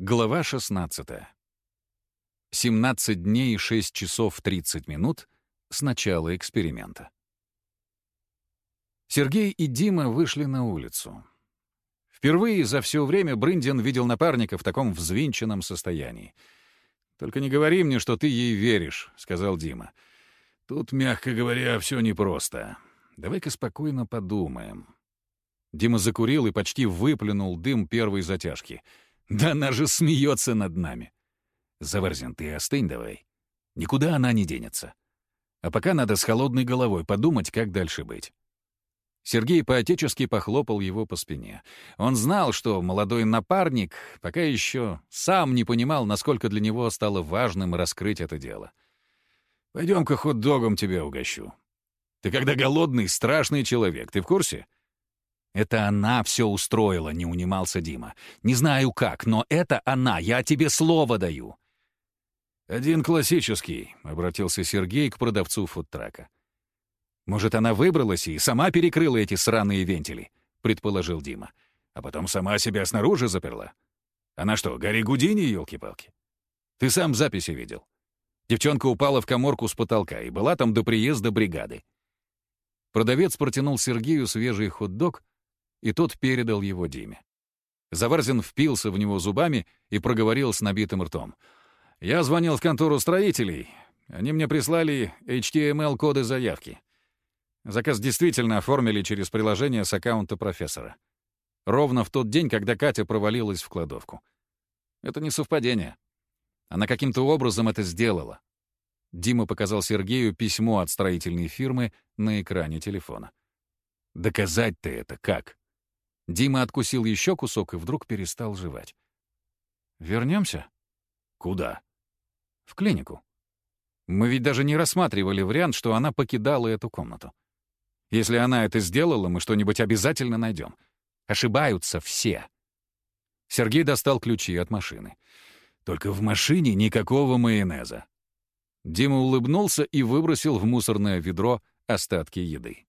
Глава 16. 17 дней и 6 часов 30 минут с начала эксперимента. Сергей и Дима вышли на улицу. Впервые за все время Брындин видел напарника в таком взвинченном состоянии. «Только не говори мне, что ты ей веришь», — сказал Дима. «Тут, мягко говоря, все непросто. Давай-ка спокойно подумаем». Дима закурил и почти выплюнул дым первой затяжки — да она же смеется над нами. Заварзин, ты остынь давай. Никуда она не денется. А пока надо с холодной головой подумать, как дальше быть. Сергей поотечески похлопал его по спине. Он знал, что молодой напарник пока еще сам не понимал, насколько для него стало важным раскрыть это дело. «Пойдем-ка хот-догом тебя угощу. Ты когда голодный, страшный человек, ты в курсе?» «Это она все устроила», — не унимался Дима. «Не знаю как, но это она, я тебе слово даю». «Один классический», — обратился Сергей к продавцу фудтрака. «Может, она выбралась и сама перекрыла эти сраные вентили?» — предположил Дима. «А потом сама себя снаружи заперла? Она что, Гарри Гудини, елки-палки? Ты сам записи видел. Девчонка упала в коморку с потолка и была там до приезда бригады». Продавец протянул Сергею свежий хот-дог, и тот передал его Диме. Заварзин впился в него зубами и проговорил с набитым ртом. «Я звонил в контору строителей. Они мне прислали HTML-коды заявки. Заказ действительно оформили через приложение с аккаунта профессора. Ровно в тот день, когда Катя провалилась в кладовку. Это не совпадение. Она каким-то образом это сделала. Дима показал Сергею письмо от строительной фирмы на экране телефона. «Доказать-то это как?» Дима откусил еще кусок и вдруг перестал жевать. «Вернемся?» «Куда?» «В клинику. Мы ведь даже не рассматривали вариант, что она покидала эту комнату. Если она это сделала, мы что-нибудь обязательно найдем. Ошибаются все». Сергей достал ключи от машины. «Только в машине никакого майонеза». Дима улыбнулся и выбросил в мусорное ведро остатки еды.